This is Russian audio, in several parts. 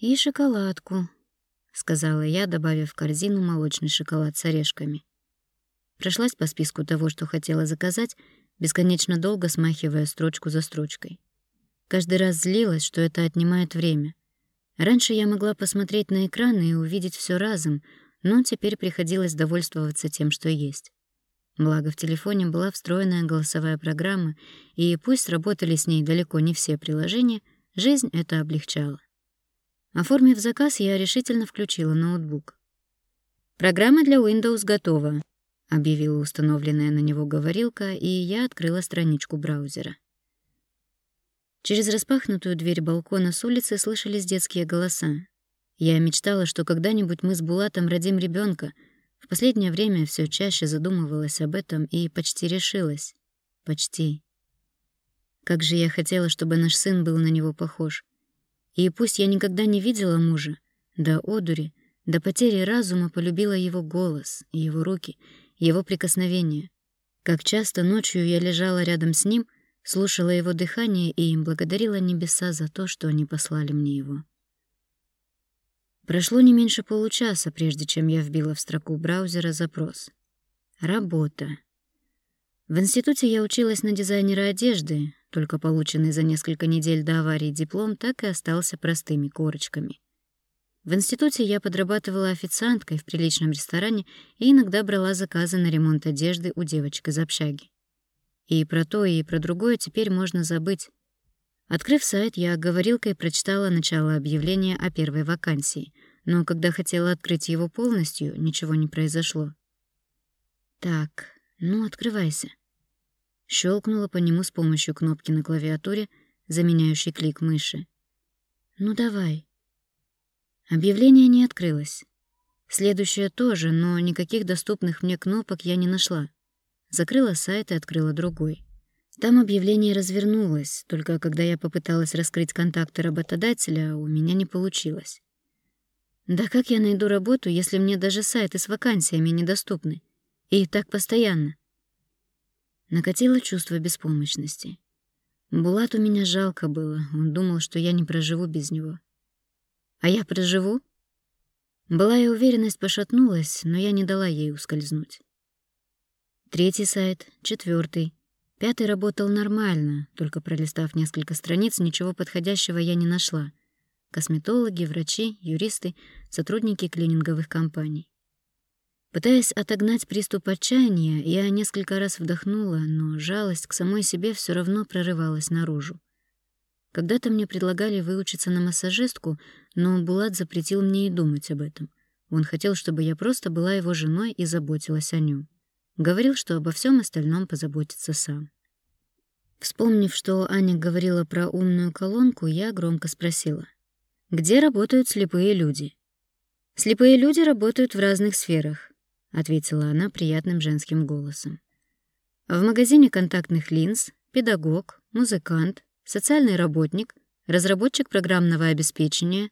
«И шоколадку», — сказала я, добавив в корзину молочный шоколад с орешками. Прошлась по списку того, что хотела заказать, бесконечно долго смахивая строчку за строчкой. Каждый раз злилась, что это отнимает время. Раньше я могла посмотреть на экран и увидеть все разом, но теперь приходилось довольствоваться тем, что есть. Благо в телефоне была встроенная голосовая программа, и пусть работали с ней далеко не все приложения, жизнь это облегчала. Оформив заказ, я решительно включила ноутбук. «Программа для Windows готова», — объявила установленная на него говорилка, и я открыла страничку браузера. Через распахнутую дверь балкона с улицы слышались детские голоса. Я мечтала, что когда-нибудь мы с Булатом родим ребенка. В последнее время все чаще задумывалась об этом и почти решилась. Почти. Как же я хотела, чтобы наш сын был на него похож. И пусть я никогда не видела мужа, до одури, до потери разума полюбила его голос, его руки, его прикосновения. Как часто ночью я лежала рядом с ним, слушала его дыхание и им благодарила небеса за то, что они послали мне его. Прошло не меньше получаса, прежде чем я вбила в строку браузера запрос. Работа. В институте я училась на дизайнера одежды, только полученный за несколько недель до аварии диплом так и остался простыми корочками. В институте я подрабатывала официанткой в приличном ресторане и иногда брала заказы на ремонт одежды у девочек из общаги. И про то, и про другое теперь можно забыть. Открыв сайт, я говорилкой прочитала начало объявления о первой вакансии, но когда хотела открыть его полностью, ничего не произошло. Так, ну открывайся щелкнула по нему с помощью кнопки на клавиатуре, заменяющей клик мыши. «Ну давай». Объявление не открылось. Следующее тоже, но никаких доступных мне кнопок я не нашла. Закрыла сайт и открыла другой. Там объявление развернулось, только когда я попыталась раскрыть контакты работодателя, у меня не получилось. Да как я найду работу, если мне даже сайты с вакансиями недоступны? И так постоянно. Накатило чувство беспомощности. Булату меня жалко было, он думал, что я не проживу без него. А я проживу? Былая уверенность пошатнулась, но я не дала ей ускользнуть. Третий сайт, четвертый, Пятый работал нормально, только пролистав несколько страниц, ничего подходящего я не нашла. Косметологи, врачи, юристы, сотрудники клининговых компаний. Пытаясь отогнать приступ отчаяния, я несколько раз вдохнула, но жалость к самой себе все равно прорывалась наружу. Когда-то мне предлагали выучиться на массажистку, но Булат запретил мне и думать об этом. Он хотел, чтобы я просто была его женой и заботилась о нем. Говорил, что обо всем остальном позаботится сам. Вспомнив, что Аня говорила про умную колонку, я громко спросила: "Где работают слепые люди?" Слепые люди работают в разных сферах. — ответила она приятным женским голосом. «В магазине контактных линз педагог, музыкант, социальный работник, разработчик программного обеспечения.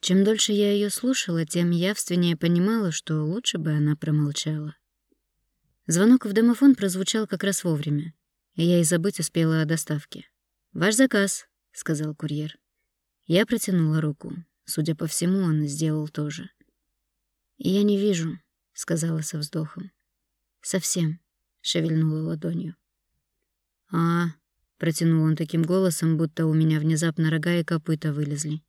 Чем дольше я ее слушала, тем явственнее понимала, что лучше бы она промолчала. Звонок в домофон прозвучал как раз вовремя, и я и забыть успела о доставке. «Ваш заказ», — сказал курьер. Я протянула руку. Судя по всему, он сделал то же. «Я не вижу», сказала со вздохом. Совсем, шевельнула ладонью. А, протянул он таким голосом, будто у меня внезапно рога и копыта вылезли.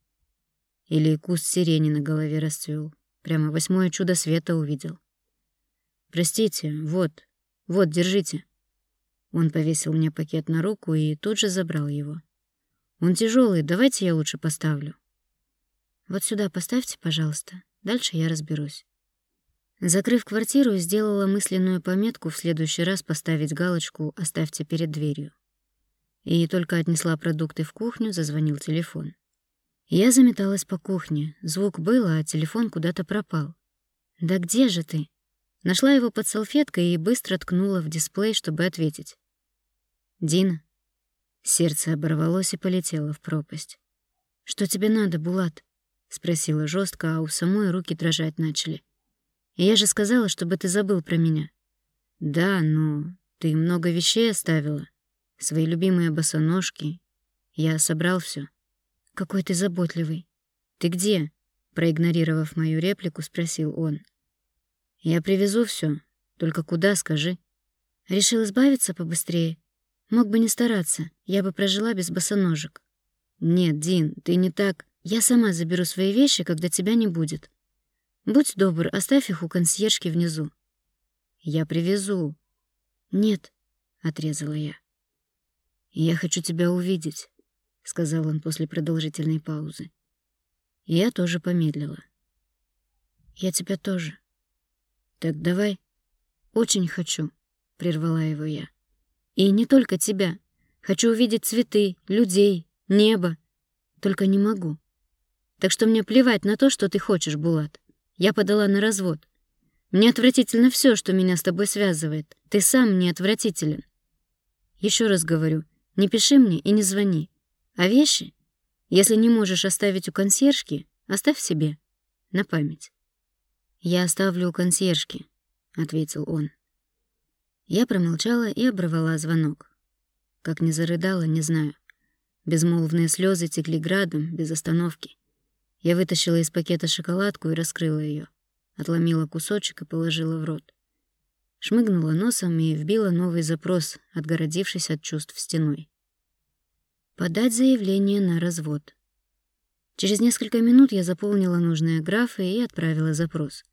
Или куст сирени на голове расцвел. Прямо восьмое чудо света увидел. Простите, вот. Вот, держите. Он повесил мне пакет на руку и тут же забрал его. Он тяжелый, давайте я лучше поставлю. Вот сюда поставьте, пожалуйста. Дальше я разберусь. Закрыв квартиру, сделала мысленную пометку в следующий раз поставить галочку «Оставьте перед дверью». И только отнесла продукты в кухню, зазвонил телефон. Я заметалась по кухне. Звук был, а телефон куда-то пропал. «Да где же ты?» Нашла его под салфеткой и быстро ткнула в дисплей, чтобы ответить. «Дина». Сердце оборвалось и полетело в пропасть. «Что тебе надо, Булат?» — спросила жестко, а у самой руки дрожать начали. Я же сказала, чтобы ты забыл про меня. Да, но ты много вещей оставила. Свои любимые босоножки. Я собрал все. Какой ты заботливый. «Ты где?» — проигнорировав мою реплику, спросил он. «Я привезу все, только куда, скажи?» Решил избавиться побыстрее. Мог бы не стараться, я бы прожила без босоножек. «Нет, Дин, ты не так. Я сама заберу свои вещи, когда тебя не будет. Будь добр, оставь их у консьержки внизу». «Я привезу». «Нет», — отрезала я. «Я хочу тебя увидеть», — сказал он после продолжительной паузы. я тоже помедлила. «Я тебя тоже». «Так давай». «Очень хочу», — прервала его я. «И не только тебя. Хочу увидеть цветы, людей, небо. Только не могу. Так что мне плевать на то, что ты хочешь, Булат. Я подала на развод. Мне отвратительно все, что меня с тобой связывает. Ты сам мне отвратителен. Еще раз говорю, не пиши мне и не звони. А вещи, если не можешь оставить у консьержки, оставь себе, на память. «Я оставлю у консьержки», — ответил он. Я промолчала и оборвала звонок. Как не зарыдала, не знаю. Безмолвные слезы текли градом, без остановки. Я вытащила из пакета шоколадку и раскрыла ее, отломила кусочек и положила в рот. Шмыгнула носом и вбила новый запрос, отгородившись от чувств стеной. Подать заявление на развод. Через несколько минут я заполнила нужные графы и отправила запрос.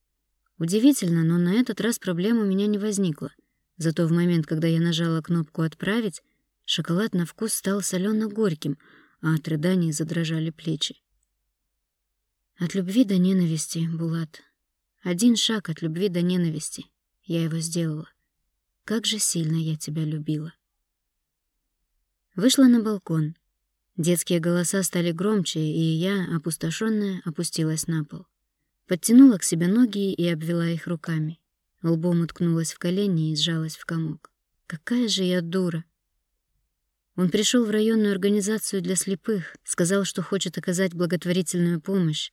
Удивительно, но на этот раз проблем у меня не возникло. Зато в момент, когда я нажала кнопку «Отправить», шоколад на вкус стал солено горьким а от рыданий задрожали плечи. От любви до ненависти, Булат. Один шаг от любви до ненависти. Я его сделала. Как же сильно я тебя любила. Вышла на балкон. Детские голоса стали громче, и я, опустошенная, опустилась на пол. Подтянула к себе ноги и обвела их руками. Лбом уткнулась в колени и сжалась в комок. Какая же я дура! Он пришел в районную организацию для слепых, сказал, что хочет оказать благотворительную помощь.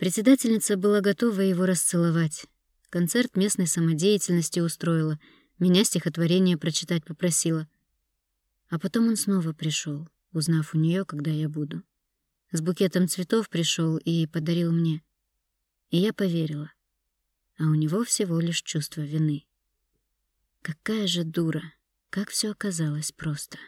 Председательница была готова его расцеловать. Концерт местной самодеятельности устроила, меня стихотворение прочитать попросила. А потом он снова пришел, узнав у нее, когда я буду. С букетом цветов пришел и подарил мне. И я поверила. А у него всего лишь чувство вины. Какая же дура, как все оказалось просто.